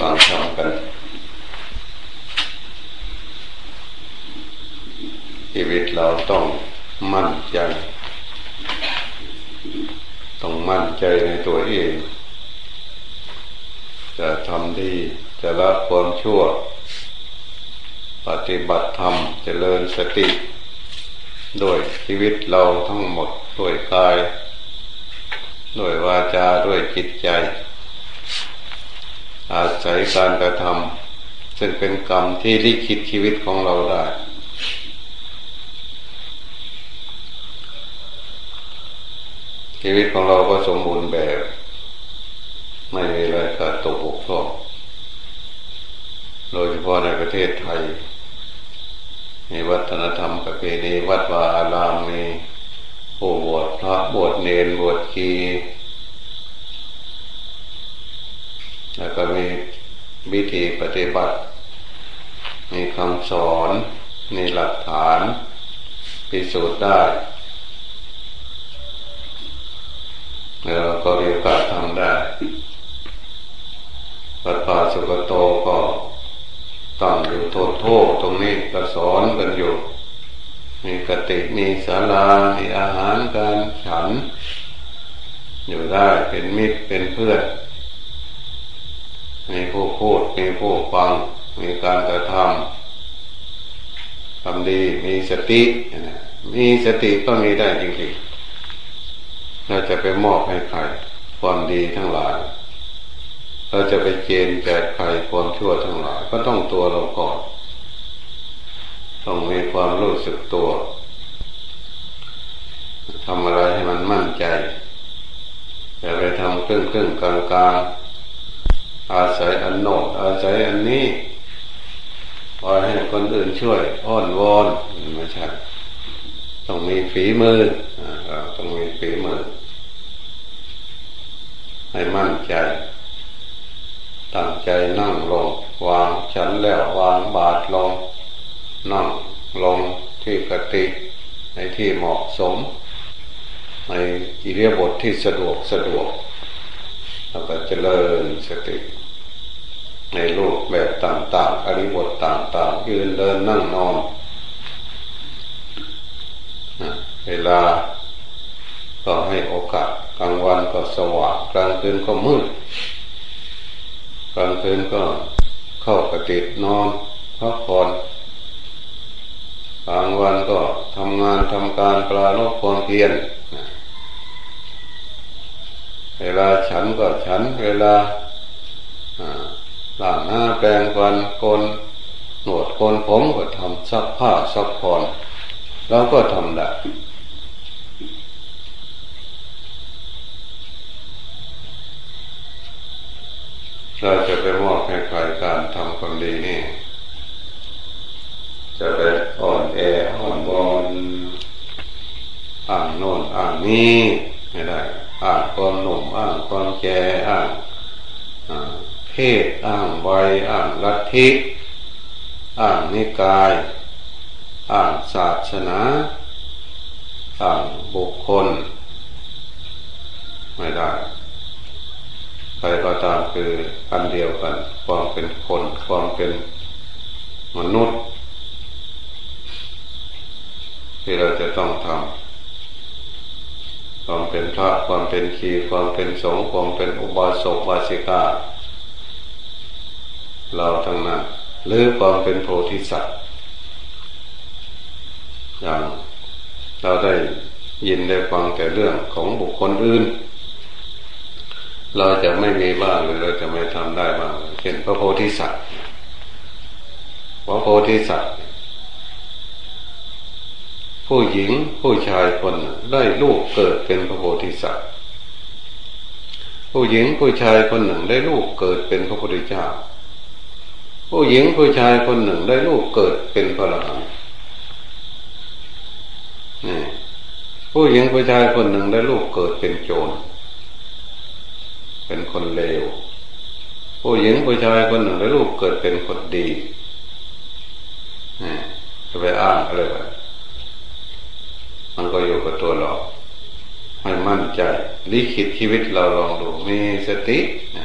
ฟังทำกันชีวิตเราต้องมั่นใจ ต้องมั่นใจในตัวเอง จะทำดีจะละความชั่ว ปฏิบัติธรรมจเจริญสติ โดยชีวิตเราทั้งหมดด้วยกาย ด้วยวาจาด้วยจิตใจ อาศัยการกระทำซึ่งเป็นกรรมที่ลิขิตชีวิตของเราได้ ชีวิตของเราก็สมบูรณ์แบบ ไม่มีอะไรขาดตกบกพร่องโดยเฉพาะในประเทศไทย มีวัฒนธรรมประเพณีวัดวาอารามมีผู้บวชพระบวชเนรบวชกี แล้วก็มีวิธีปฏิบัติ มีคำสอนมีหลักฐาน พิสูจน์ได้แล้วก็เรียกการทำได้ปัดป่าสุกโตก็ตั้งอยู่โทษโทษตรงนี้ก็สอนกันอยู่ มีกติมีศาลามีอาหารการฉัน อยู่ได้เป็นมิตรเป็นเพื่อน มีผู้พูด มีผู้ฟัง มีการกระทำทำดี มีสติ มีสติก็มีได้จริงๆเราจะไปมอบให้ใคร ความดีทั้งหลาย เราจะไปเกณฑ์แจกใครความชั่วทั้งหลาย ก็ต้องตัวเราก่อน ต้องมีความรู้สึกตัวทำอะไรให้มันมั่นใจอย่าไปทำครึ่งครึ่งกลางกลาง อาศัยอันโนดอาศัยอันนี้ปล่อยให้คนอื่นช่วย อ้อนวอนไม่ใช่ต้องมีฝีมือต้องมีฝีมือ ให้มั่นใจ ตั้งใจนั่งลงวางฉันแล้ววางบาทลง นั่งลงที่กติ ในที่เหมาะสม ในอิเลียบทที่สะดวกสะดวก เจริญสติ ในโลกแบบต่าง ๆ อริบทต่าง ๆ ยืนเดินนั่งนอนเวลาก็ให้โอกาสกลางวันก็สว่างกลางคืนก็มืดกลางคืนก็เข้ากะติดนอนพักผ่อนกลางวันก็ทำงานทำการปลาลบความเพียร เวลาฉันก็ฉัน เวลาล้างหน้าแปรงฟันโกนหนวดโกนผมก็ทำซักผ้าซักผ่อนเราก็ทำได้เราจะไปมอบให้ใครการทำความดีนี่ จะไปอ่อนแออ่อนบอนอ่างโน่นอ่างนี้ไม่ได้ อ่างความหนุ่มอ่างความแก่อ่างเพศอ่างวัยอ่างลัทธิอ่างนิกายอ่างศาสนาอ่างบุคคล ไม่ได้ใครก็ตามคืออันเดียวกัน ความเป็นคนความเป็นมนุษย์ ที่เราจะต้องทำ ความเป็นพระความเป็นขีความเป็นสงฆ์ความเป็นอุบาสกบาสิกาเราทั้งนั้นหรือความเป็นโพธิสัตว์อย่างเราได้ยินได้ฟังแต่เรื่องของบุคคลอื่น เราจะไม่มีบ้างหรือเราจะไม่ทำได้บ้างเช่นพระโพธิสัตว์พระโพธิสัตว์ ผู้หญิงผู้ชายคนได้ลูกเกิดเป็นพระโพธิสัตว์ ผู้หญิงผู้ชายคนหนึ่งได้ลูกเกิดเป็นพระพุทธเจ้า ผู้หญิงผู้ชายคนหนึ่งได้ลูกเกิดเป็นพระอรหันต์นี่ผู้หญิงผู้ชายคนหนึ่งได้ลูกเกิดเป็นโจร เป็นคนเลว ผู้หญิงผู้ชายคนหนึ่งได้ลูกเกิดเป็นคนดีจะไปอ้างอะไรไป มันก็อยู่กับตัวเรา ให้มั่นใจลิขิตชีวิตเราลองดูมีสติม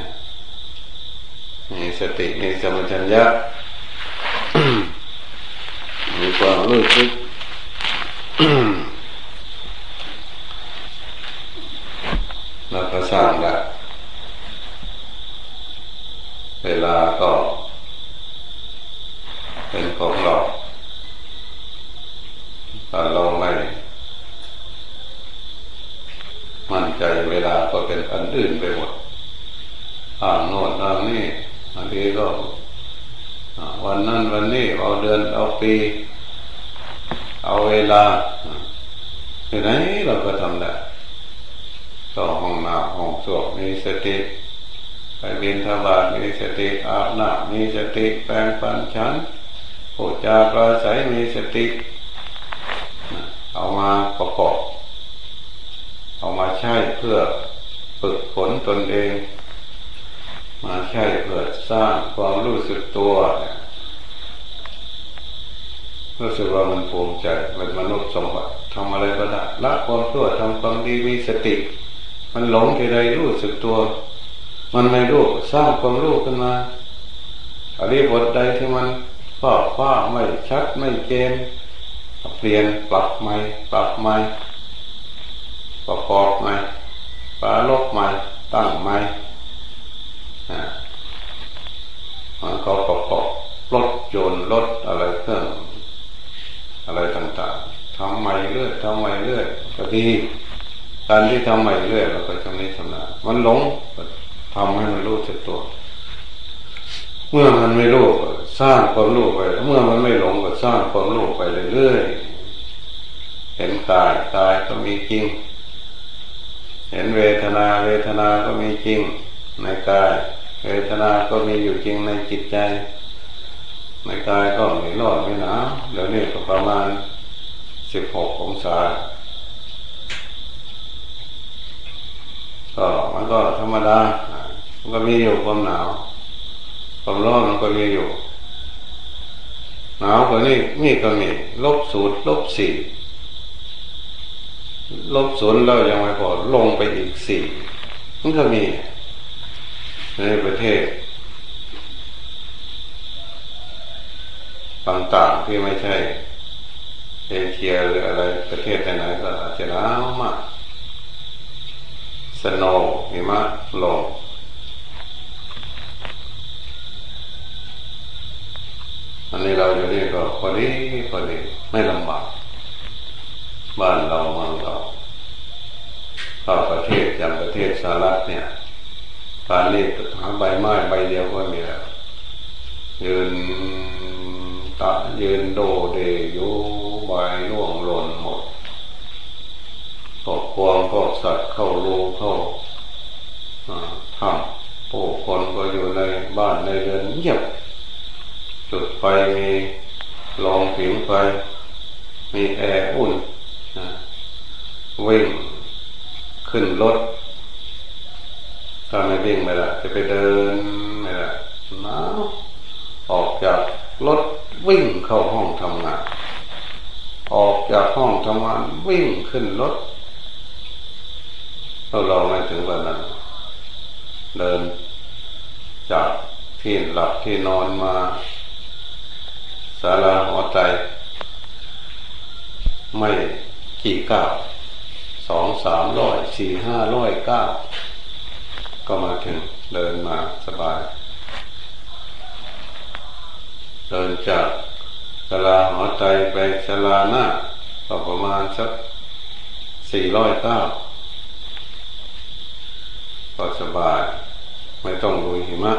มีสติมีสมัชัญญะมีความรู้สึกเราก็สร้างได้เวลาก็เป็นของเราถ้าเราไม่มั่นใจเวลาก็เป็นอันอื่นไปหมดอ่างโน่นอ่างนี่บางทีก็วันนั้นวันนี้เอาเดือนเอาปี เอาเวลาที่ไหนเราก็ทำได้ต่อห้องน้ำห้องสวมมีสติไปบินทบาทมีสติอาบน้ำมีสติแปลงฟันฉันพูดจาปราศัยมี สติ เอามาประกอบ เอามาใช้เพื่อฝึกฝนตนเอง มาใช้เพื่อสร้างความรู้สึกตัวรู้สึกว่ามันภูมิใจเป็นมนุษย์สมบัติทำอะไรก็ได้ละความชั่วทำความดีมีสติ มันหลงที่ใดรู้สึกตัว มันไม่รู้สร้างความรู้ขึ้นมาอะไรบทใดที่มัน ฝ้าฝ้าไม่ชัดไม่เกณฑ์เปลี่ยนปรับใหม่ปรับใหม่ประกอบใหม่ปลาลบใหม่ตั้งใหม่มันก็ประกอบลดโยนลดอะไรเครื่องอะไรต่างๆทำใหม่เรื่อยทำใหม่เรื่อยก็ดีการที่ทำใหม่เรื่อยเราก็จะไม่ทำนามันหลงทำให้มันรู้จักตัว เมื่อมันไม่รู้สร้างความรู้ไป เมื่อมันไม่หลงก็สร้างความรู้ไปเรื่อยๆ เห็นกายกายก็มีจริง เห็นเวทนาเวทนาก็มีจริง ในกาย เวทนาก็มีอยู่จริงในจิตใจ ในกายก็ไม่ร้อนไม่หนาวเดี๋ยวนี้ก็ประมาณสิบหกองศาก็มันก็ธรรมดา มันก็มีอยู่ความหนาว ความร้อนมันก็มีอยู่หนาวกว่านี้มีก็มีลบสูตรลบสี่ลบศูนย์แล้วยังไม่พอลงไปอีกสี่มันก็มีในประเทศต่างๆที่ไม่ใช่เอเชียหรืออะไรประเทศไหนก็อาจจะหนาวมากสโนหิมะลง อันนี้เราอยู่นี่ก็พอดีพอดีไม่ลำบากบ้านเราเมืองเราถ้าประเทศอย่างประเทศสหรัฐเนี่ยการนี้หาใบไม้ใบเดียวก็มีแล้วยืนตะยืนโดเดอยู่ใบร่วงหล่นหมดพวกควงพวกสัตว์เข้ารูเข้าทำผู้คนก็อยู่ในบ้านในเรือนเงียบ จุดไฟมีลองผิงไฟ มีแอร์อุ่นวิ่งขึ้นรถถ้าไม่วิ่งไม่ได้จะไปเดินไม่ได้หนาวออกจากรถวิ่งเข้าห้องทำงาน ออกจากห้องทำงานวิ่งขึ้นรถเราเราไม่ถึงวันนั้น เดินจากที่หลับที่นอนมา สาราหัวใจ ไม่กี่ก้าวสองสามร้อยสี่ห้าร้อยก้าวก็มาถึงเดินมาสบาย เดินจากสลาหัวใจไปสลาหน้าก็ประมาณสักสี่ร้อยเก้าก็สบาย ไม่ต้องลุยหิมะ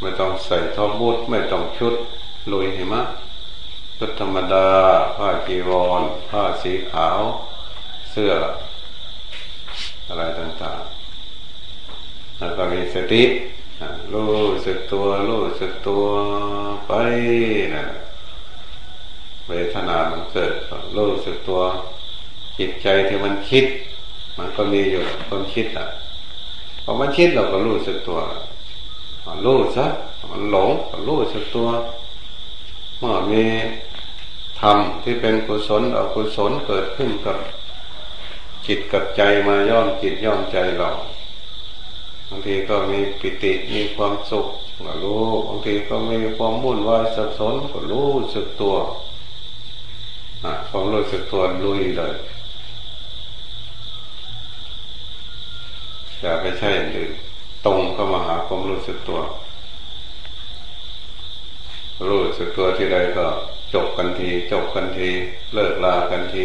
ไม่ต้องใส่ทอบูทไม่ต้องชุดลุยหิมะชุดธรรมดา ผ้าจีวร ผ้าสีขาว เสื้อ อะไรต่างๆ แล้วก็มีสติรู้สึกตัวรู้สึกตัวไปนะเวทนามันเกิดรู้สึกตัวจิตใจที่มันคิด มันก็มีอยู่คนคิดอะพอมันคิดเราก็รู้สึกตัว รู้ซะมันหลงก็รู้สึกตัวเมื่อมีธรรมที่เป็นกุศลอกุศลเกิดขึ้นกับจิตกับใจมาย่อมจิตย่อมใจเราบางทีก็มีปิติมีความสุขก็รู้บางทีก็มีความวุ่นวายสับสนก็รู้สึกตัวความรู้สึกตัวลุยเลยอย่าไปใช่หรือ ตรงเข้ามาหาความรู้สึกตัว รู้สึกตัวที่ใดก็จบกันที จบกันที เลิกลากันที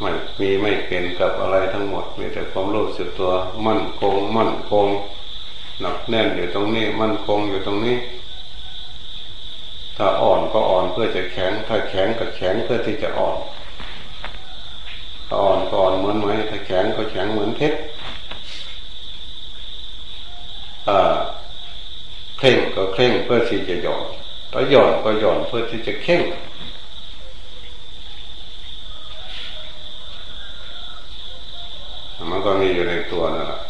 ไม่มีไม่เป็นกับอะไรทั้งหมดมีแต่ความรู้สึกตัวมั่นคง มั่นคงหนักแน่นอยู่ตรงนี้ มั่นคงอยู่ตรงนี้ ถ้าอ่อนก็อ่อนเพื่อจะแข็ง ถ้าแข็งก็แข็งเพื่อที่จะอ่อนถ้าอ่อนก็อ่อนเหมือนไหมถ้าแข็งก็แข็งเหมือนเพชร ถ้าเคร่งก็เคร่งเพื่อที่จะหย่อนถ้าหย่อนก็หย่อนเพื่อที่จะเข่งมันก็มีอยู่ในตัวนั่นแหละ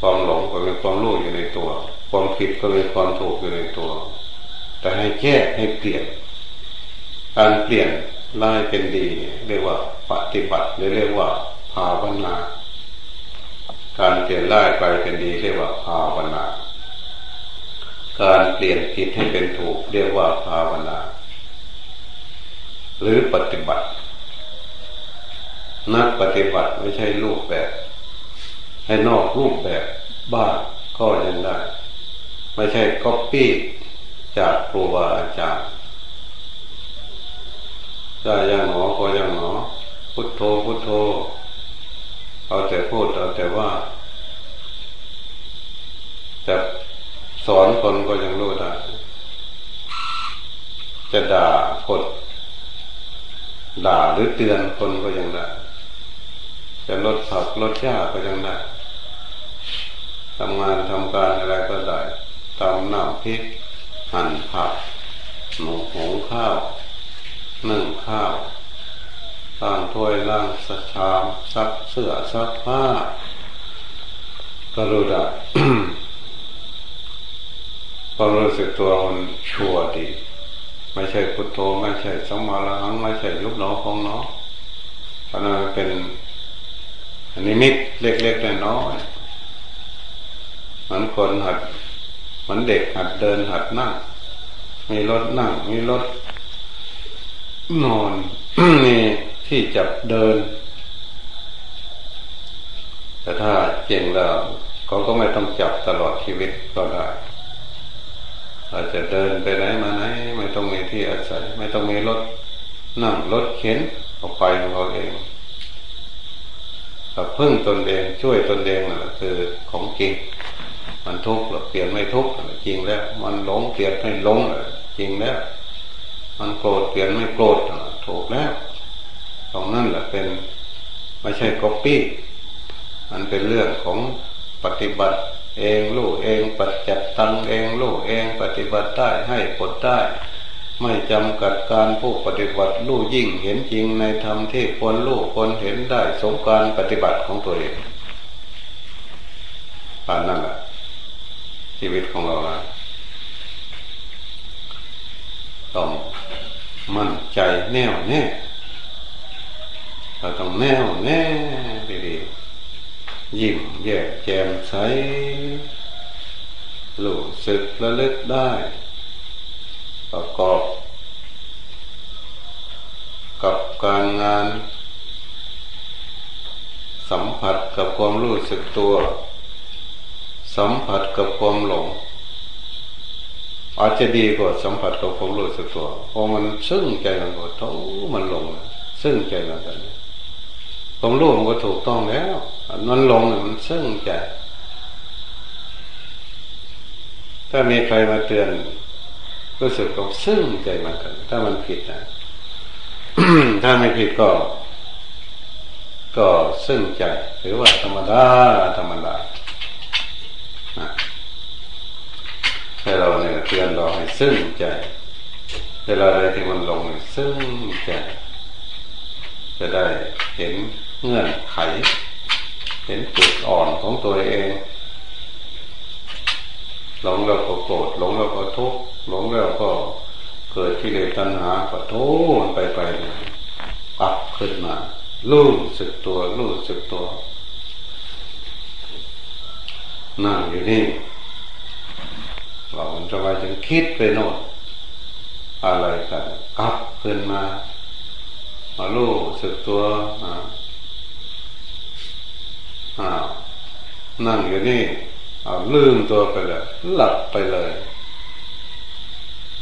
ความหลงก็มีความรู้อยู่ในตัว ความผิดก็มีความถูกอยู่ในตัว แต่ให้แก้ให้เปลี่ยน การเปลี่ยนร้ายเป็นดีเรียกว่าปฏิบัติหรือเรียกว่าภาวนา การเปลี่ยนร้ายไปเป็นดีเรียกว่าภาวนา การเปลี่ยนผิดให้เป็นถูกเรียกว่าภาวนา หรือปฏิบัติ นักปฏิบัติไม่ใช่รูปแบบ ให้นอกรูปแบบบ้างก็ยังได้ ไม่ใช่ก๊อปปี้จากครูบาอาจารย์ได้ยังหนอก็ยังหนอพุทโธพุทโธ เอาแต่พูดเอาแต่ว่าจะสอนคนก็ยังรู้ได้จะด่าคนด่าหรือเตือนคนก็ยังได้จะลดผักลดหญ้าก็ยังได้ทำงานทำการอะไรก็ได้ตำหน้ำพริกหั่นผักหมูหงข้าวนึ่งข้าว ล้างถ้วยล้างสชามซักเสื้อซักผ้ากรู้ได้ความรู้สึกตัวมันชัวดี ไม่ใช่พุทโธไม่ใช่สมาละหังไม่ใช่ยุบหนอของเนาะเพราะนั้นเป็นอนิมิตเล็กๆแต่น้อยๆมันคนหัดมันเด็กหัดเดินหัดนั่ง มีรถนั่ง มีรถนอนมี ที่จับเดิน แต่ถ้าเก่งแล้วเขาก็ไม่ต้องจับตลอดชีวิตก็ได้อาจจะเดินไปไหนมาไหน ไม่ต้องมีที่อาศัย ไม่ต้องมีรถนั่งรถเข็นออกไปของเขาเองพึ่งตนเองช่วยตนเองนั่นแหละคือของจริง มันทุกข์เราเปลี่ยนไม่ทุกข์จริงแล้ว มันหลงเปลี่ยนไม่หลงจริงแล้ว มันโกรธเปลี่ยนไม่โกรธถูกแล้ว ตรงนั้นแหละเป็นไม่ใช่ก๊อปปี้มันเป็นเรื่องของปฏิบัติ เองรู้เองปัจจัดตังเองรู้เองปฏิบัติได้ให้ผลได้ ไม่จำกัดการผู้ปฏิบัติรู้ยิ่งเห็นจริงในธรรมที่ควรรู้ควรเห็นได้สมการปฏิบัติของตัวเองผ่านนั่นแหละชีวิตของเราต้องมั่นใจแน่วแน่ เราต้องแน่วแน่ดีๆยิ้มแย้มแจ่มใสรู้สึกระลึกได้ ประกอบ กับการงาน สัมผัสกับความรู้สึกตัว สัมผัสกับความหลง อาจจะดีกว่าสัมผัสกับความรู้สึกตัวเพราะมันซึ่งใจมันก็ท้มันหลงซึ่งใจมันกัน ความรู้มันก็ถูกต้องแล้วมันหลงมันซึ่งใจถ้ามีใครมาเตือนรู้สึกกับซึ่งใจมันกัน ถ้ามันผิดนะถ้าไม่ผิดก็ ก็ซึ่งใจหรือว่าธรรมดาธรรมดาให้เราเนี่ยเตือนเราให้ซึ่งใจเวลาอะไรที่มันลงซึ่งใจจะได้เห็น เงื่อนไข เห็นจุดอ่อนของตัวเองหลงแล้วก็โกรธหลงแล้วก็ทุกข์หลงแล้วก็เกิดกิเลตัณหาก็โทษไปไปปักขึ้นมารู้สึกตัวรู้สึกตัวนั่งอยู่นี่เราจะไปจึงคิดไปโน่นอะไรกันกลับขึ้นมามาลู่สึกตัวอ่า นั่งอยู่นี่เอาลืมตัวไปเลย หลับไปเลย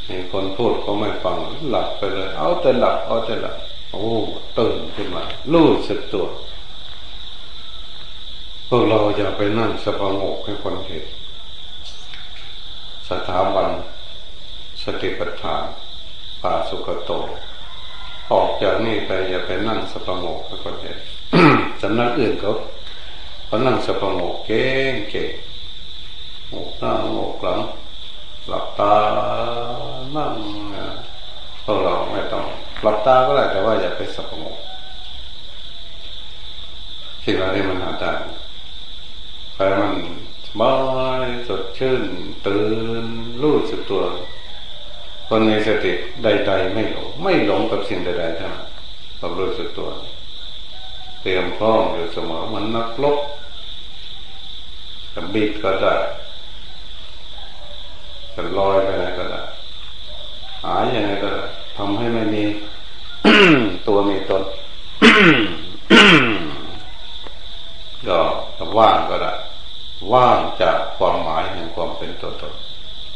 มีคนพูดก็ไม่ฟัง หลับไปเลย เอาแต่หลับเอาแต่หลับโอ้ตื่นขึ้นมารู้สึกตัวพวกเราอย่าไปนั่งสปงกให้คนเห็นสถาบันสติปัฏฐานป่าสุขโต ออกจากนี่ไปอย่าไปนั่งสปงกให้คนเห็นสำนักอื่นเขา เขานั่งสปงกเก่งเก่งหกหน้าหกหลังหลับตานั่งพวกเราไม่ต้องหลับตาก็ได้แต่ว่าอย่าไปสปงกสิ่งอะไรมันหาได้ไปมันบายสดชื่น ตื่นรู้สึกตัว คนในสติใด ๆ ไม่หลงไม่หลงกับสิ่งใดๆทั้งความรู้สึกตัว เตรียมพร้อมอยู่เสมอมันนักลบ จะบิดก็ได้จะลอยไปไหนก็ได้หายยังไงก็ได้ทำให้ไม่มีตัวมีตนก็ว่างก็ได้ว่างจากความหมายแห่งความเป็นตัวตน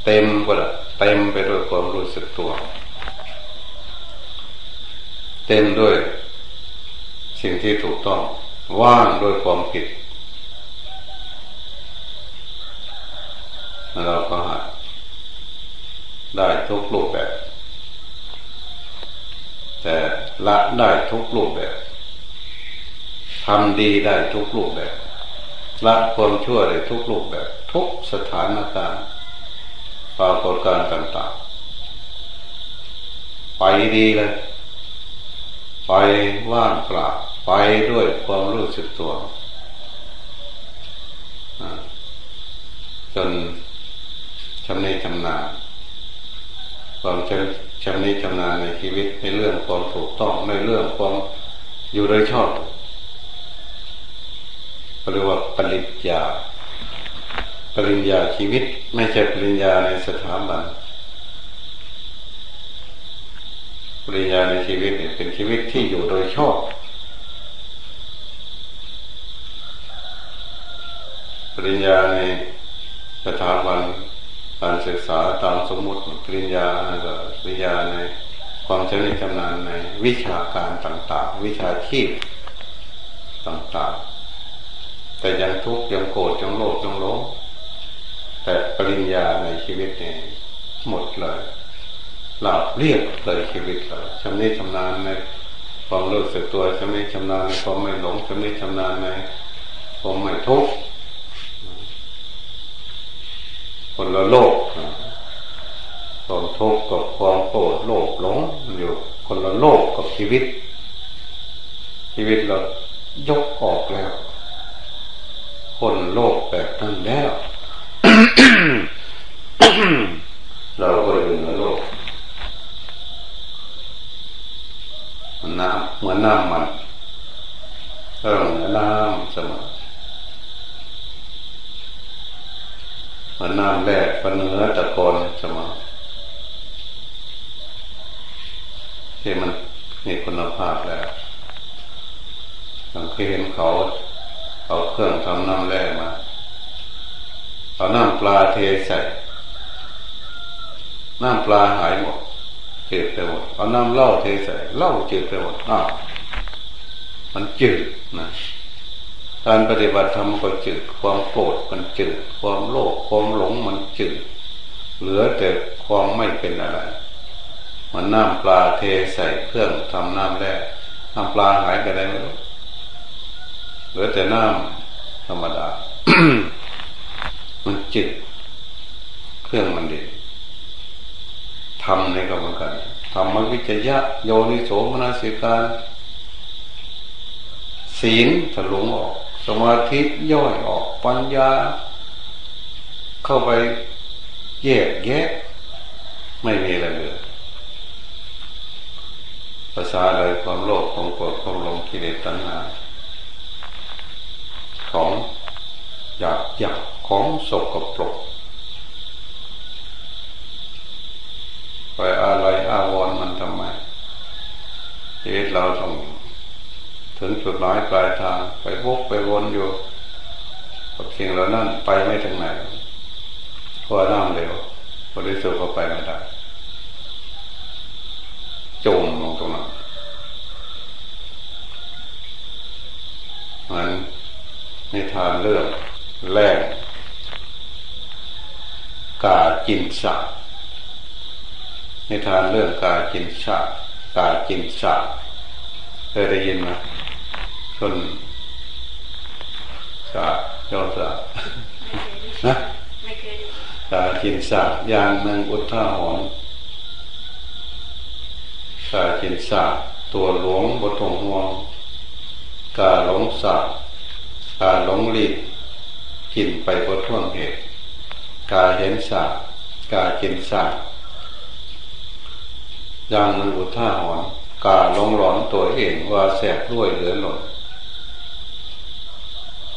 เต็มก็ได้เต็มไปด้วยความรู้สึกตัว เต็มด้วยสิ่งที่ถูกต้อง ว่างด้วยความผิด เราก็หัดได้ทุกรูปแบบ แต่ละได้ทุกรูปแบบทำดีได้ทุกรูปแบบ ละความชั่วได้ทุกรูปแบบ ทุกสถานการณ์ปรากฏการณ์ต่างๆ ไปดีเลย ไปว่างเปล่าไปด้วยความรู้สึกตัวจน ชำนิชำนาญความชำนิชำนาญในชีวิตในเรื่องความถูกต้องในเรื่องความอยู่โดยชอบเรียกว่าปริญญา ปริญญาชีวิตไม่ใช่ปริญญาในสถาบันปริญญาในชีวิตเนี่ยเป็นชีวิตที่อยู่โดยชอบปริญญาในสถาบัน การศึกษาตามสมมติปริญญาก็ปริญญาในความเฉลียวชำนาญในวิชาการต่าง ๆ วิชาชีพต่างๆ แต่ยังทุกข์ยังโกรธยังโลภยังหลงแต่ปริญญาในชีวิตเนี่ยหมดเลยหลับเรียกเลยชีวิตเลยชำนิชำนาญในความรู้สึกตัวชำนิชำนาญในความไม่หลงชำนิชำนาญในความไม่ทุกข์ คนละโลกความทุกข์กับความโกรธโลภหลงอยู่คนละโลกกับชีวิต ชีวิตเรายกออกแล้ว คนโลกแบบนั้นแล้วเราก็อยู่ในโลกน้ำเหมือนน้ำมันเออเหมือนน้ำเสมอเห มือนน้ำแรกปนเนื้อตะกอนเสมอที่มันมีคุณภาพแล้วเราเคยเห็นเขาเอาเครื่องทำน้ำแร่มา เอาน้ำปลาเทใส่ น้ำปลาหายหมดจืดไปหมดเอาน้ำเหล้าเทใส่เหล้าจืดไปหมดอ้าวมันจืดนะ การปฏิบัติธรรมก็จืด ความโกรธมันจืด ความโลภความหลงมันจืด เหลือแต่ความไม่เป็นอะไรมันน้ำปลาเทใส่เครื่องทำน้ำแร่น้ำปลาหายไปไหนไม่รู้เหลือแต่น้ำธรรมดา มันจิต เครื่องมันดีทำในกรรมการทำมันวิจยะ โยนิโสมนาสิการ ศีลถลุงออก สมาธิย่อยออกปัญญา เข้าไปแยกแยะ ไม่มีอะไรเลือภาษาอะไรความโลภความโกรธความหลงกิเลสตัณหา ของอยากอยากขของสกปรกไปอะไรอาวรมันทำไมชีวิตเราต้อง ถึงจุดหมายปลายทางไปวกไปวนอยู่กับสิ่งเหล่านั้นไปไม่ถึงไหนเพราะน้ำเร็วบริสุทธิ์ก็ไปไม่ได้จมลงตรงนั้นมันนิทานเรื่องแรก กาจินสานิทานเรื่องกาจินสากาจินสาเคยได้ยินไหม คนสาโยสานะกาจินสาอย่างหนึ่งอุทาหรณ์กาจินสาตัวหลวงบทงห่วงกาหลงสากาหลงลีดกินไปบทท่วงเหตุกาเห็นสา กาจินสาอย่างหนึ่งอุท่าหอนกาหลงหลอนตัวเองว่าแสบด้วยเหลือหล่น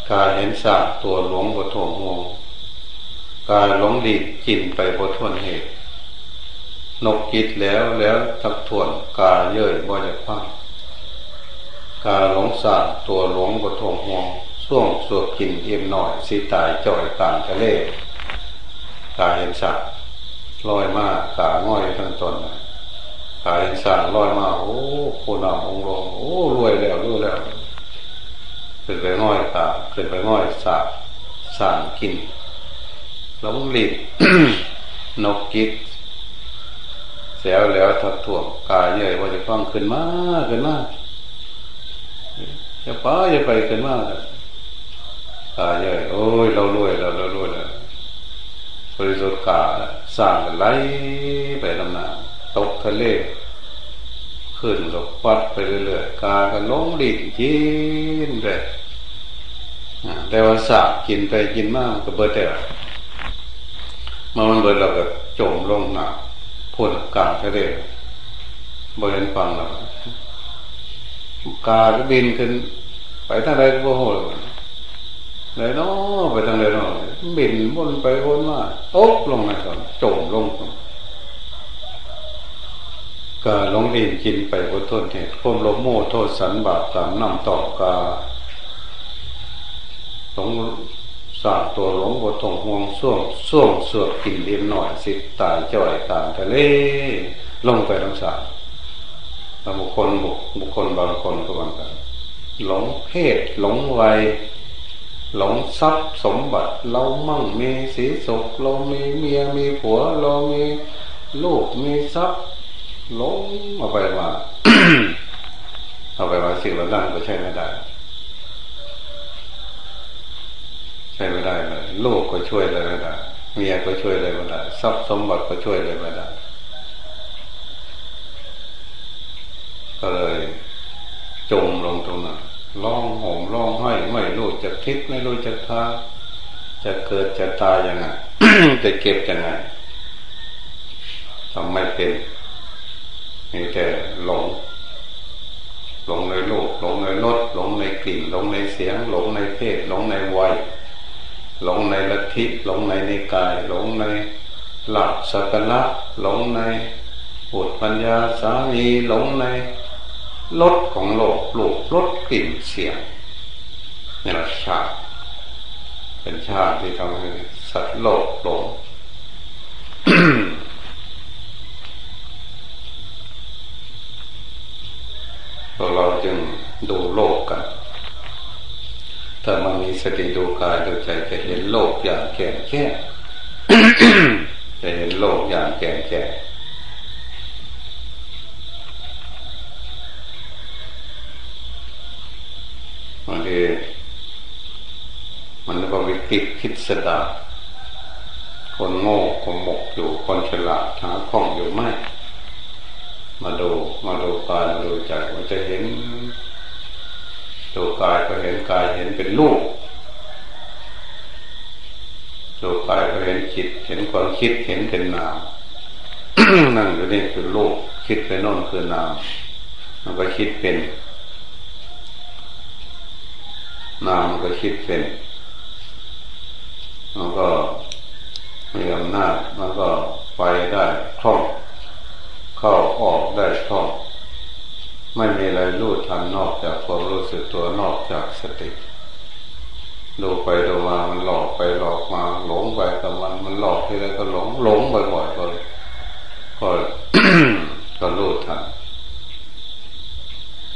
กาเห็นสาตัวหลงบทงงงกาหลงดีกินไปบททวนเหตุ นกกิดแล้วแล้วทักทวนกาเย่ยบ่จะพังกาหลงสาตัวหลงบทงงงส่วงสวกกินเอ็มหน่อยสิตายจ่อยต่างทะเลกาเห็นสัตว์ลอยมากกาง่อยทั้งตนกาเห็นสัตว์ลอยมาโอ้โคนำองลงโอ้รวยแล้วรวยแล้ว ขึ้นไปง่อยกาขึ้นไปง่อยสัตว์สั่งกินแล้วมึงหลีดนกกิดเสียวแล้วทัดถ่วงกายเย่ยว่าจะฟังขึ้นมากขึ้นมาอย่าป้าอย่าไปขึ้นมากกาเย่ยโอ้ยเรารวยเราเรารวยแล้วบริสุทธิ์กาสร้างกันไหลไปลำนาตกทะเล ขึ้นกับวัดไปเรื่อยๆกาก็ลงดินกินไปแต่ว่าสากินไปกินมากก็เบิดแต่มามันเบิดเราก็จมลงหนาพ่นกลางทะเลบริเวณฟังเรากาก็บินขึ้น ไปทางใดก็โหดไหนเนาะไปทางไหนเนาะบินวนไปวนมาโอ๊บลงมาก่อนจมลง ก็ลงดินกินไปบนต้นเหตุควมลมโม่โทษสันบาปตามนำต่อกาหลงสาตัวหลงบทงห่วงส่วงส่วงสวดกินเลียนหน่อยสิตายจ่อยตามทะเล ลงไปทั้งสามบุคคลบุคคลบางคนก็บางกันหลงเพศหลงวัยหลงทรัพย์สมบัติ เรามั่งมีสีสุขเรามีเมียมีผัวเรามีลูกมีทรัพย์ หลงเอาไปมาเอาไปมาสิ่งเหล่านั้นก็ใช่ไม่ได้ ใช่ไม่ได้เลยลูกก็ช่วยเลยไม่ได้เมียก็ช่วยเลยไม่ได้ทรัพย์สมบัติก็ช่วยเลยไม่ได้ก็เลยจมลงตรงนั้นร้องห่มร้องไห้ไม่รู้จะคิดไม่รู้จะทาจะเกิดจะตายยังไงจะเก็บยังไงทำไม่เป็น มีแต่หลง หลงในโลกหลงในรสหลงในกลิ่นหลงในเสียง หลงในเพศหลงในวัยหลงในลัทธิหลงในนิกาย หลงในหลักสักละหลงในปุถปัญญาสามีหลงในลดของโลกโลกลดกลิ่นเสียงนี่แหละชาติเป็นชาติที่ทำให้สัตว์โลกหลงเราจึงดูโลกกัน ถ้ามันมี สติดูกายดูใจจะเห็นโลกอย่างแก่แค่จะเห็นโลกอย่างแก่แก่บางทีมันก็วิกฤตคิดสดาคนโง่คนหมกอยู่คนฉลาดหาข้องอยู่ไม่มาดูมาดูกายมาดูใจมันจะเห็นดูกายก็เห็นกายเห็นเป็นรูป ดูกายก็เห็นจิต เห็นความคิดเห็นเป็นนามนั่งอยู่นี่คือรูปคิดไปโน่นคือนามมันก็คิดเป็น นามมันก็คิดเป็นมันก็มีอำนาจมันก็ไปได้คล่อง เข้าออกได้คล่อง ไม่มีอะไรรู้ทันนอกจากความรู้สึกตัวนอกจากสติ ดูไปดูมา มันหลอกไปหลอกมา หลงไปกับมัน มันหลอกที่ไรก็หลง หลงบ่อยๆก็ก็ก็รู้ทัน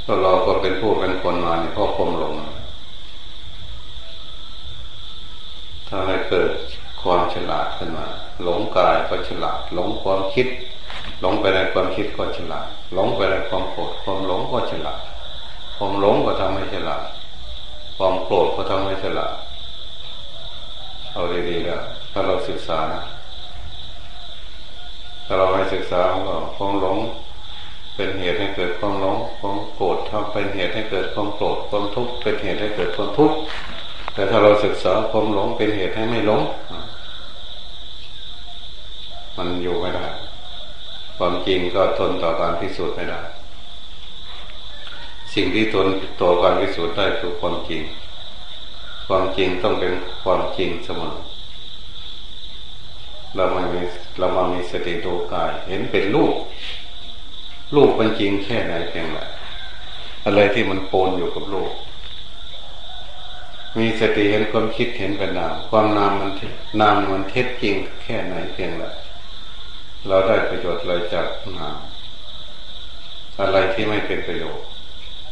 ก็เราก็เป็นผู้เป็นคนมาเนี่ยเพราะความหลง ถ้าให้เกิดความฉลาดขึ้นมา หลงกายก็ฉลาด หลงความคิด หลงไปในความคิดก็ฉลาด หลงไปในความโกรธความหลงก็ฉลาด ความหลงก็ทำให้ฉลาด ความโกรธก็ทำให้ฉลาดเอาดีๆแล้วถ้าเราศึกษานะถ้าเราไม่ศึกษาก็ความหลง เป็นเหตุให้เกิดความหลงความโกรธทำเป็นเหตุให้เกิดความโกรธความทุกข์เป็นเหตุให้เกิดความทุกข์แต่ถ้าเราศึกษาความหลงเป็นเหตุให้ไม่หลง มันอยู่ไม่ได้ ความจริงก็ทนต่อการพิสูจน์ไม่ได้ สิ่งที่ทนต่อการพิสูจน์ได้คือความจริง ความจริงต้องเป็นความจริงเสมอเรามามีเรามามีสติดูกาย เห็นเป็นรูปรูปมันจริงแค่ไหนเพียงไรอะไรที่มันปนอยู่กับรูปมีสติเห็นความคิดเห็นเป็นนาม ความนามมันนามมันเท็จจริงแค่ไหนเพียงไรเราได้ประโยชน์อะไรจากนามอะไรที่ไม่เป็นประโยชน์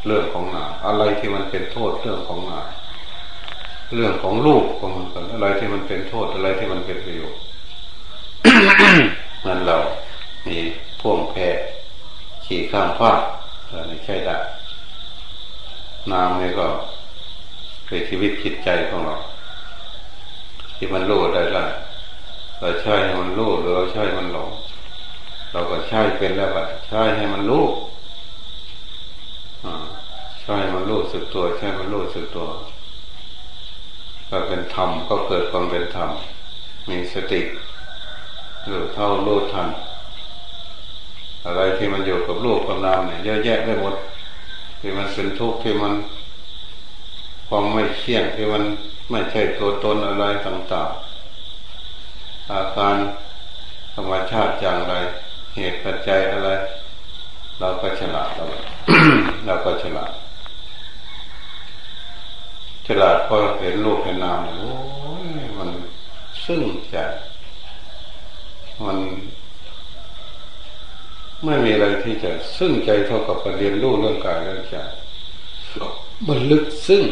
เรื่องของนามอะไรที่มันเป็นโทษเรื่องของนามเรื่องของลูกของมันกันอะไรที่มันเป็นโทษอะไรที่มันเป็นประโยชน์นั่นเรามีพ่วงแพ้ขี่ข้ามฟากนี่ใช่ได้นามนี่ก็เป็นชีวิตจิตใจของเรา ที่มันรู้ได้ละเราใช่ให้มันรู้หรือเราใช่มันหลงเราก็ใช่เป็นแล้วแบบใช่ให้มันรู้ ใช่มันรู้สึกตัวใช่มันรู้สึกตัว ก็เป็นธรรมก็เกิดความเป็นธรรม มีสติหรือเท่ารู้ทัน อะไรที่มันอยู่กับรูปกับนามเนี่ยเยอะแยะไปหมด ที่มันเป็นทุกข์ที่มันความไม่เที่ยงที่มันไม่ใช่ตัวตนอะไรต่างๆ อาการธรรมชาติอย่างไร เหตุปัจจัยอะไร เราก็ฉลาดเราเราก็ฉลาด ฉลาดพอเห็นรูปเห็นนามโอ้ยมันซึ่งใจมันไม่มีอะไรที่จะซึ่งใจเท่ากับเรียนรู้เรื่องกายเรื่องใจมันลึกซึ้ง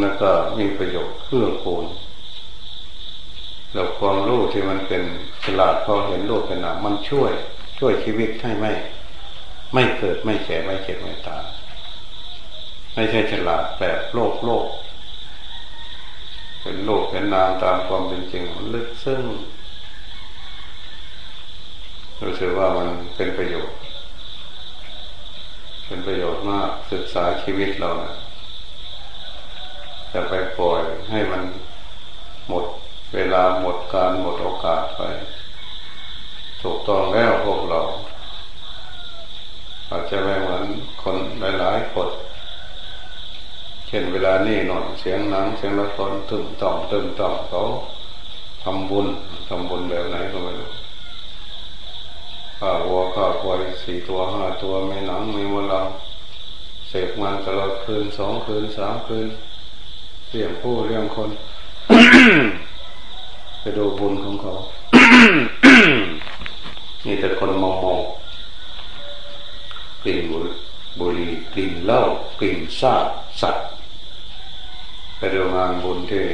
แล้วก็มีประโยชน์เพื่อคูณแล้วความรู้ที่มันเป็นฉลาดพอเห็นโลกเป็นนามันช่วย ช่วยชีวิตให้ไม่ ไม่เกิดไม่แก่ไม่เจ็บไม่ตาย ไม่ใช่ฉลาดแบบโลกโลกเป็นโลกเป็นนามตามความเป็นจริงมันลึกซึ้งรู้สึกว่ามันเป็นประโยชน์ เป็นประโยชน์มากศึกษาชีวิตเรานะจะไปปล่อยให้มันหมดเวลาหมดการหมดโอกาสไป ถูกต้องแล้วพวกเรา อาจจะไม่เหมือนคนหลายๆคน เช่นเวลานี่นอนเสียงหนังเสียงละครตึมต่อมตึมต่อมเขาทำบุญทำบุญแบบไหนก็ไม่รู้ข้าวัวข้าควายสี่ตัวห้าตัวไม่หนังไม่มลาเสกมันตลอดคืนสองคืนสามคืนเรียงผู้เรียงคน ไปดูบุญของเขา นี่แต่คนมองมองกลิ่นบุหรี่กลิ่นเหล้ากลิ่นซาสัตว์ ไปดูงานบุญที่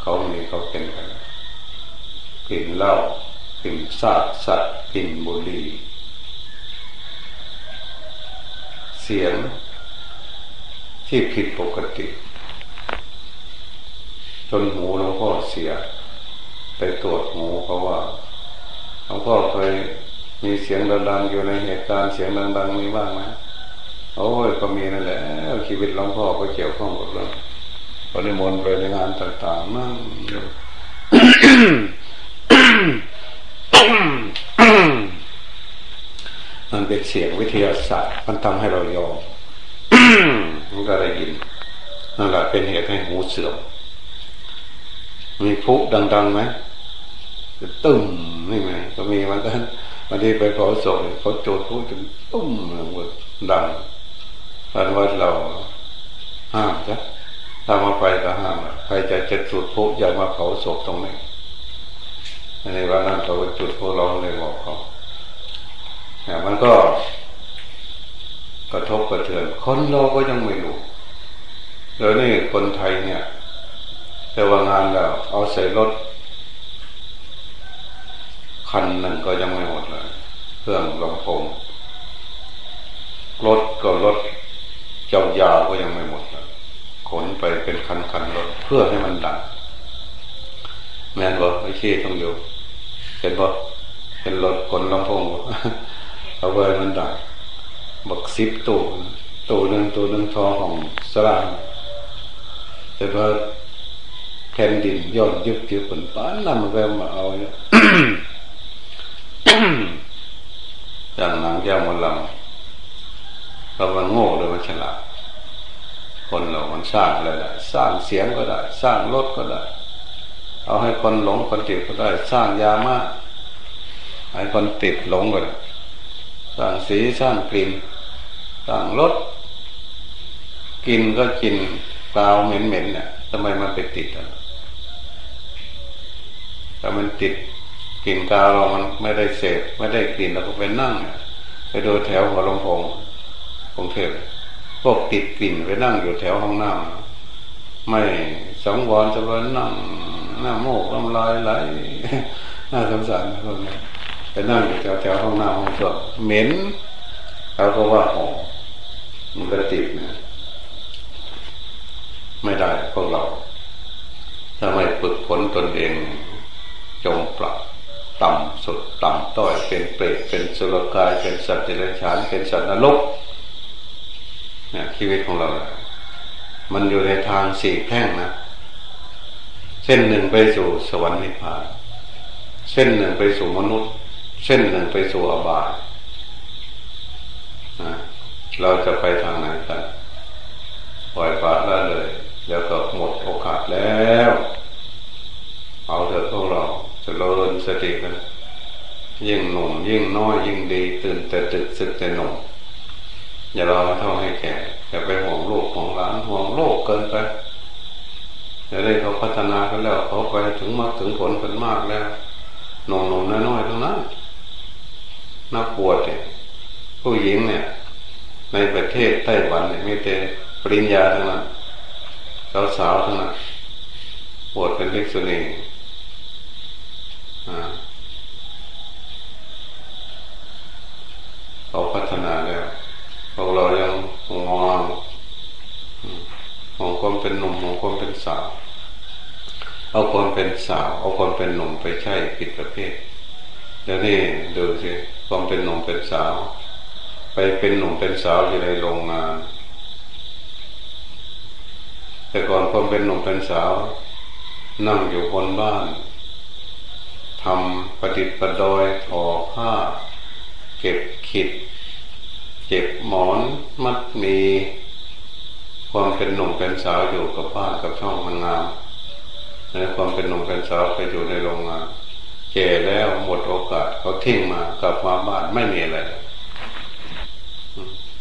เขามีเขาเป็นกันกินเหล้ากินซาสัตว์กินบุหรี่เสียงที่ผิดปกติ จนหูหลวงพ่อเสีย ไปตรวจหูเพราะว่าหลวงพ่อเคยมีเสียงดังๆอยู่ในเหตุการณ์เสียงดังๆมีบ้างไหมโอ้ยก็มีนั่นแหละชีวิตหลวงพ่อก็เกี่ยวข้องกับเรื่อง ปริมณไปในงานต่างๆนั่นมันเป็นเสียงวิทยาศาสตร์ มันทำให้เรายอมมันก็ได้ยินนั่นแหละเป็นเหตุให้หูเสื่อมมีพุดังๆไหมตึ้มนี่ไหมก็มีมันก็บางทีไปเผาศพเขาโจดพุจนตุ้มหมดดังพันวัดเราห้ามจ้ะ ถ้ามาไปก็ห้ามใครจะจะจุดพุอย่ามาเผาศพตรงนี้ในวันนั้นเขาจุดพุเราเลยบอกเขาเนี่ยมันก็ กระทบกระเทือน คนเราก็ยังไม่รู้เดี๋ยวนี้คนไทยเนี่ย แต่ว่างานแล้ว เอาใส่รถ คันหนึ่งก็ยังไม่หมดเลยเครื่องลำโพงรถก็รถเจ้ายาวก็ยังไม่หมดเลย ขนไปเป็นคันคันรถเพื่อให้มันดังแม่นบอกไม่ชี้ต้องอยู่เห็นบอกเห็นรถขนลำโพงเอาไว้มันดังบักซิบตู้ตู้หนึ่งตู้หนึ่งทอของสลามแต่ว่าแผ่นดินย้อนยุบยุบผลป้านนำแววมาเอาเนี่ยอย่างนางแก้วมันลำเรามันโง่หรือมันฉลาด คนเรามันสร้างอะไรได้สร้างเสียงก็ได้ สร้างรถก็ได้ เอาให้คนหลงคนติดก็ได้ สร้างยามาให้คนติดหลงก็ได้สร้างสีสร้างกลิ่นสร้างรสกินก็กินกาวเหม็นๆเนี่ยทำไมมันไปติดอะถ้ามันติดกลิ่นกาวเรามันไม่ได้เสพไม่ได้กลิ่นเราก็ไปนั่ง ไปดูแถวหัวลงพงกรุงเทพ พวกติดกลิ่นไปนั่งอยู่แถวห้องน้ำไม่สองวันจะวันนั่งหน้าโมกน้ำลายไหลน่าสงสารพวกนี้ไปนั่งอยู่แถวแถวห้องน้ำห้องส้วมเหม็นเขาก็ว่าหอมมันก็ติดนะไม่ได้พวกเราถ้าไม่ฝึกฝนตนเอง จงปรับต่ำสุดต่ำต้อยเป็นเปรตเป็นสุรกายเป็นสัตว์เดรัจฉานเป็นสัตว์นรก เนี่ยชีวิตของเรา มันอยู่ในทางสี่แพ่งนะ เส้นหนึ่งไปสู่สวรรค์นิพพาน เส้นหนึ่งไปสู่มนุษย์ เส้นหนึ่งไปสู่อบายเราจะไปทางไหนกันปล่อยปละละเลย แล้วก็หมดโอกาสแล้ว เอาเถอะพวกเราจะเริญสติกันยิ่งหนุ่มยิ่งน้อยยิ่งดี ตื่นแต่ตึกสึกแต่หนุ่ม อย่ารอเท่าให้แก่อย่าไปห่วงลูกห่วงหลานห่วงโลกเกินไปจะได้เขาพัฒนากันแล้วเขาไปถึงมากถึงผลกันมากแล้วหนุ่มๆน้อยๆทั้งนั้นน่าปวดเนี่ยผู้หญิงเนี่ย ในประเทศไต้หวันเนี่ยมีแต่ปริญญาทั้งนั้นสาวๆทั้งนั้นปวดเป็นภิกษุณีเขาพัฒนาแล้วพวกเรายังงองมองความ เป็นหนุ่มมองความเป็นสาว เอาความเป็นสาว เอาความเป็นหนุ่มไปใช้ผิดประเภทเดี๋ยวนี้ดูสิความเป็นหนุ่มเป็นสาว ไปเป็นหนุ่มเป็นสาวอยู่ในโรงงาน แต่ก่อนความเป็นหนุ่มเป็นสาว นั่งอยู่บนบ้านทำประดิษฐ์ประดอยทอผ้า เก็บขิด เก็บหมอนมัดมี ความเป็นหนุ่มเป็นสาวอยู่กับบ้านกับช่องมันงามในความเป็นหนุ่มเป็นสาวไปอยู่ในโรงงานแก่แล้วหมดโอกาสเขาทิ้งมากลับมาบ้านไม่มีอะไร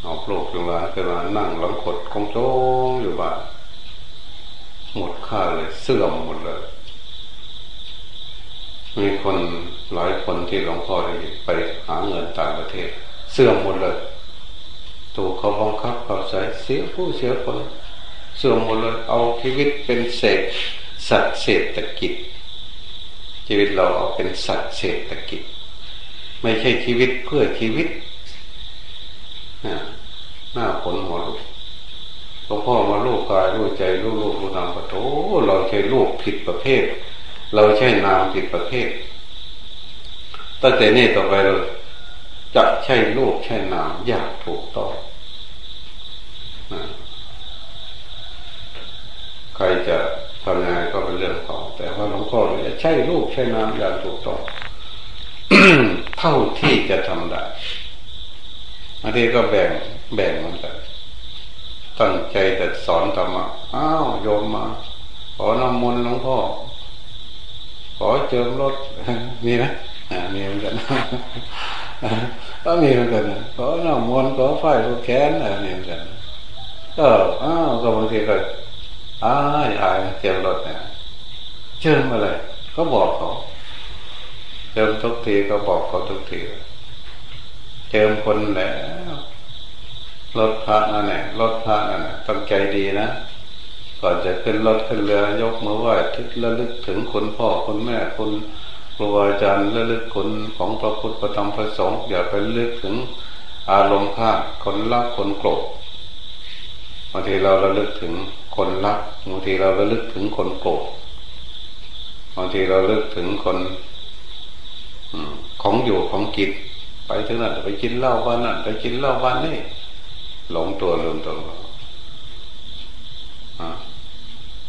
เอาโปรกจังหวะขึ้นมานั่งหลังขดคงโจงอยู่บ้านหมดค่าเลยเสื่อมหมดเลย มีคนหลายคนที่หลวงพ่อได้ไปหาเงินต่างประเทศ เสื่อมหมดเลย ถูกเขาบังคับเขาใส่เสียผู้เสียคนเสื่อมหมดเลยเอาชีวิตเป็นเศษสัตว์เศรษฐกิจ ชีวิตเราเอาเป็นสัตว์เศรษฐกิจ ไม่ใช่ชีวิตเพื่อชีวิตหน้าผลหัวลูกหลวงพ่อมาลูกกายลูกใจลูกลูกลูกนามปะโถเราใช้ลูกผิดประเภท เราใช้นามผิดประเภทตั้งแต่นี้ต่อไปเราจะใช่ลูกใช่นามอย่างถูกต้อง ใครจะทำงานก็เป็นเรื่องของแต่ว่าหลวงพ่อจะใช่ลูกใช่นามอย่างถูกต้องเท่าที่จะทำได้อันนี้ก็แบ่งแบ่งมันกันตั้งใจแต่สอนธรรมะอ้าวโยมมา ขอน้ำมนต์หลวงพ่อ ขอเจิมรถมีไหมมีเหมือนกันก็มีเหมือนกันขอหน้ามนขอไฟขอแขนมีเหมือนกัน ก็อ้าวก็บางทีก็อ้ายอายเจิมรถเนี่ยเจิมอะไรก็บอกเขาเจิมทุกทีก็บอกเขาทุกทีเจิมคนแล้วรถพระนั่นแหละรถพระนั่นแหละต้องใจดีนะก่อนจะขึ้นรถขึ้นเรือยกมือไหว้ทึกระลึกถึงคนพ่อคนแม่คนครูอาจารย์ระลึกคนของพระพุทธพระธรรมพระสงฆ์อย่าไปลึกถึงอารมณ์ข้าคนรักคนโกรธ บางทีเราระลึกถึงคนรักบางทีเราระลึกถึงคนโกรธบางทีเราเลึกถึงคนของอยู่ของกินไปถึงนั้นไปกินเหล้าบ้านนั้นไปกินเหล้าบ้านนี่หลงตัวลืมตัว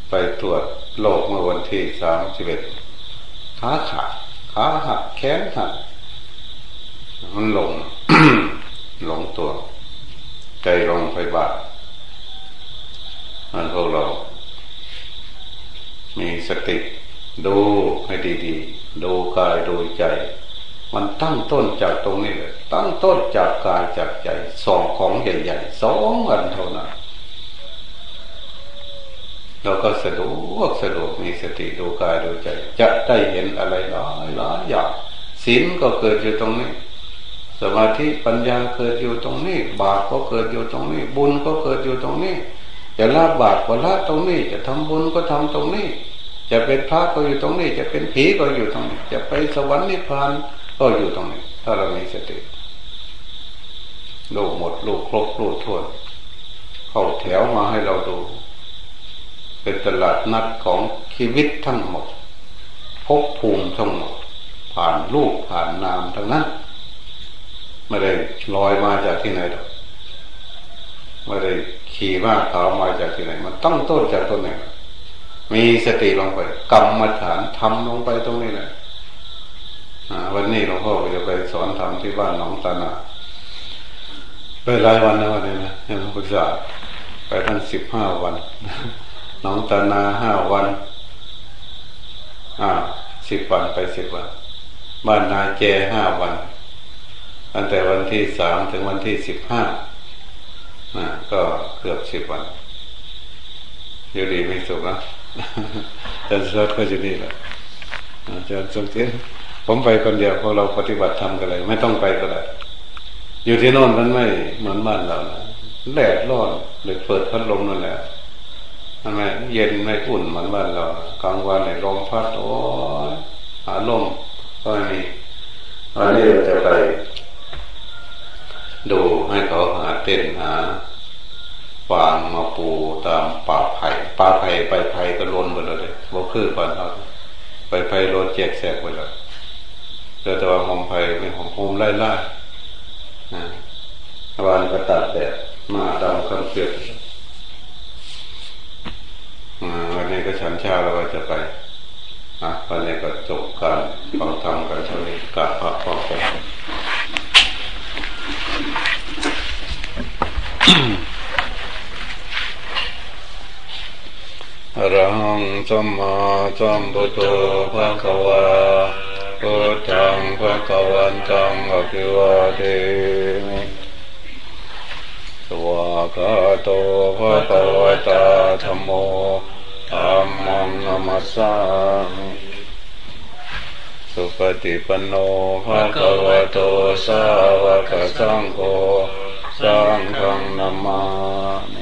ไปตรวจโรคเมื่อวันที่สามสิบเอ็ดขาขาดขาหักแขนหักมันหลงหลงตัว ใจลงไปบาด มันพวกเรา มีสติดูให้ดีๆ ดูกายดูใจ มันตั้งต้นจากตรงนี้เลย ตั้งต้นจากกายจากใจสองของใหญ่ๆสองอันเท่านั้นเราก็สะดวกสะดวกมีสติดูกายดูใจ จะได้เห็นอะไรหลายหลายอย่างศีลก็เกิดอยู่ตรงนี้ สมาธิปัญญาเกิดอยู่ตรงนี้ บาปก็เกิดอยู่ตรงนี้ บุญก็เกิดอยู่ตรงนี้ จะละบาปก็ละตรงนี้ จะทำบุญก็ทำตรงนี้ จะเป็นพระก็อยู่ตรงนี้ จะเป็นผีก็อยู่ตรงนี้ จะไปสวรรค์นิพพานก็อยู่ตรงนี้ ถ้าเรามีสติลูกหมดลูกครบลูกทวนเข้าแถวมาให้เราดู เป็นตลาดนัดของชีวิตทั้งหมดพบภูมิทั้งหมด ผ่านรูปผ่านนามทั้งนั้น ไม่ได้ลอยมาจากที่ไหนหรอก ไม่ได้ขี่ม้าขาวมาจากที่ไหน มันต้องต้นจากต้นไหนมีสติลงไปกรรมฐานทำลงไปตรงนี้แหละวันนี้หลวงพ่อจะไปสอนทำที่บ้านหนองตานาไปหลายวันนะวันนี้นะยังปรึกษาไปทั้งสิบห้าวันหนองตานาห้าวัน อ่าสิบวันไปสิบวัน บ้านนาแจห้าวันตั้งแต่วันที่สามถึงวันที่สิบห้า ก็เกือบสิบวันอยู่ดีไม่สุขนะอาจารย์สดก็อยู่นี่แหละอาจารย์สมเด็จผมไปคนเดียวเพราะเราปฏิบัติธรรมกันเลย ไม่ต้องไปก็ได้อยู่ที่โน่นมันไม่เหมือนบ้านเรานะแดดร้อนเลยเปิดพัดลมนั่นแหละทำไมเย็นไม่อุ่นเหมือนบ้านเรากลางวันในลมพัดโอ้หาลมก็ไม่มีวันนี้จะไป ดูให้ เต้นหาฟางมาปูตามป่าไผ่ป่าไผ่ไปไผ่ก็ล้นไปเลยบ่คือก่อนเขาไปไผ่ล้นแจกแสกไปเลยแต่ตัวหอมไผ่เป็นหอมโฮมไล่ล่านะวันก็ตัดแดดมาดำคำเสือกวันนี้ก็ฉันเช้าเราจะไปอะวันนี้ก็จบการฟังธรรมกันเท่านี้กาบพระพ่อไป อรหังสัมมาสัมพุทโธภะคะวาพุทธังภะคะวันตังอภิวาเทมิสวากาโตภะคะวตาธรรมโมธรรมังนัมสามิสุปฏิปันโนภะคะวะโตสาวกสังโฆ สังฆนามา